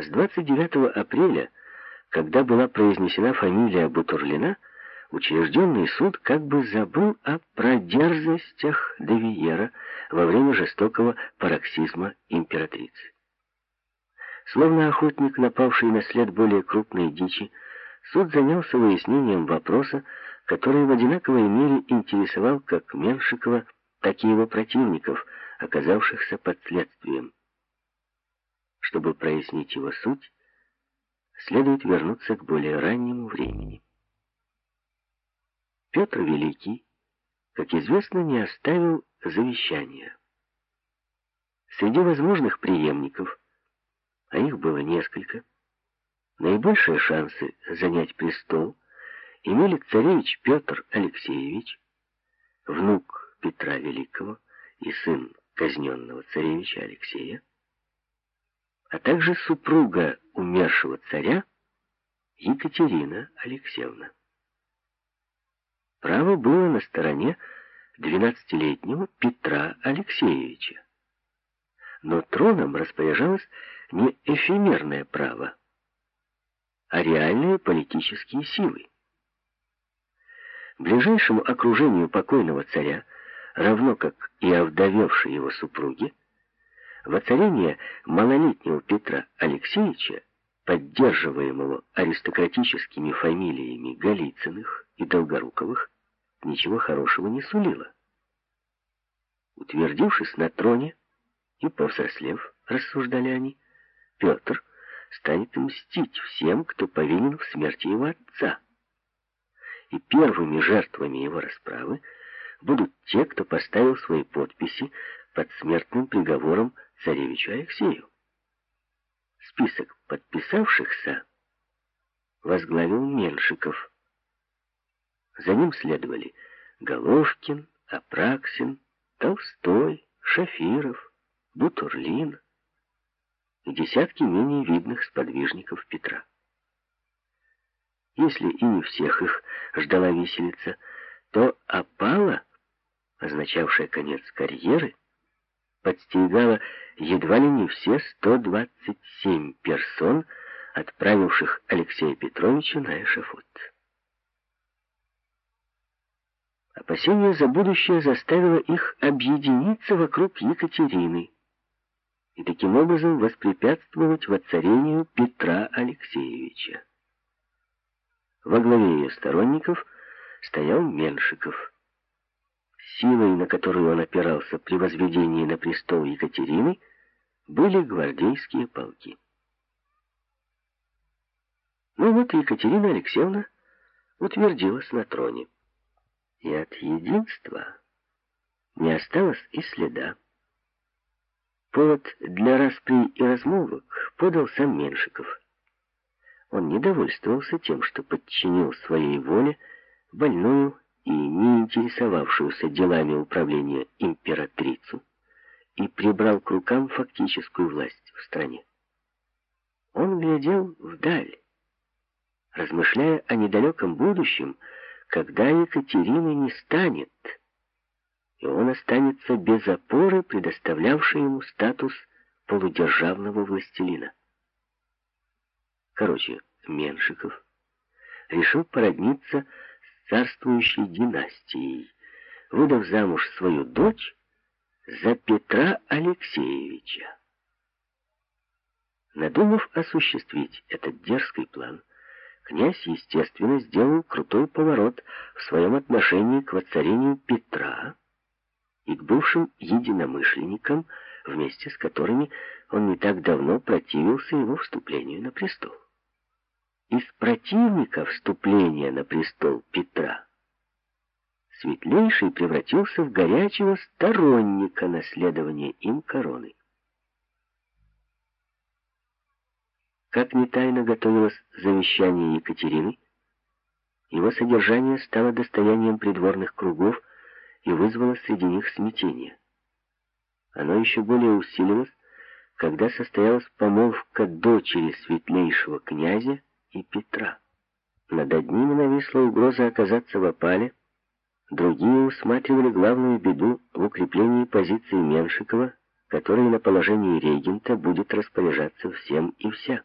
С 29 апреля, когда была произнесена фамилия Бутурлина, учрежденный суд как бы забыл о продерзостях Девиера во время жестокого пароксизма императрицы. Словно охотник, напавший на след более крупной дичи, суд занялся выяснением вопроса, который в одинаковой мере интересовал как Меншикова, так и его противников, оказавшихся под следствием. Чтобы прояснить его суть, следует вернуться к более раннему времени. Петр Великий, как известно, не оставил завещания. Среди возможных преемников, а их было несколько, наибольшие шансы занять престол имели царевич Петр Алексеевич, внук Петра Великого и сын казненного царевича Алексея, а также супруга умершего царя Екатерина Алексеевна. Право было на стороне двенадцатилетнего Петра Алексеевича. Но троном распоряжалось не эфемерное право, а реальные политические силы. Ближайшему окружению покойного царя, равно как и овдовевшей его супруге, воцарение малолетнего Петра Алексеевича, поддерживаемого аристократическими фамилиями Голицыных и Долгоруковых, ничего хорошего не сулило. Утвердившись на троне и повзрослев, рассуждали они, Петр станет мстить всем, кто повинен в смерти его отца и первыми жертвами его расправы будут те, кто поставил свои подписи под смертным приговором царевичу Алексею. Список подписавшихся возглавил Меншиков. За ним следовали Головкин, Апраксин, Толстой, Шафиров, Бутурлин и десятки менее видных сподвижников Петра. Если и не всех их ждала виселица, то опала, означавшая конец карьеры, подстерегала едва ли не все 127 персон, отправивших Алексея Петровича на эшафот. Опасение за будущее заставило их объединиться вокруг Екатерины и таким образом воспрепятствовать воцарению Петра Алексеевича. Во главе ее сторонников стоял Меншиков. Силой, на которую он опирался при возведении на престол Екатерины, были гвардейские полки. Ну вот Екатерина Алексеевна утвердилась на троне. И от единства не осталось и следа. Повод для распри и размолвок подал сам Меншиков. Он не довольствовался тем, что подчинил своей воле больную и не интересовавшуюся делами управления императрицу и прибрал к рукам фактическую власть в стране. Он глядел вдаль, размышляя о недалеком будущем, когда Екатерины не станет, и он останется без опоры, предоставлявшей ему статус полудержавного властелина. Короче, Меншиков решил породниться царствующей династией, выдав замуж свою дочь за Петра Алексеевича. Надумав осуществить этот дерзкий план, князь, естественно, сделал крутой поворот в своем отношении к воцарению Петра и к бывшим единомышленникам, вместе с которыми он не так давно противился его вступлению на престол из противника вступления на престол Петра Светлейший превратился в горячего сторонника наследования им короны. Как не тайно готовилось завещание Екатерины, его содержание стало достоянием придворных кругов и вызвало среди них смятение. Оно еще более усилилось, когда состоялась помолвка дочери светлейшего князя и Петра. Над одними нависла угроза оказаться в опале, другие усматривали главную беду в укреплении позиции Меншикова который на положении регента будет распоряжаться всем и вся.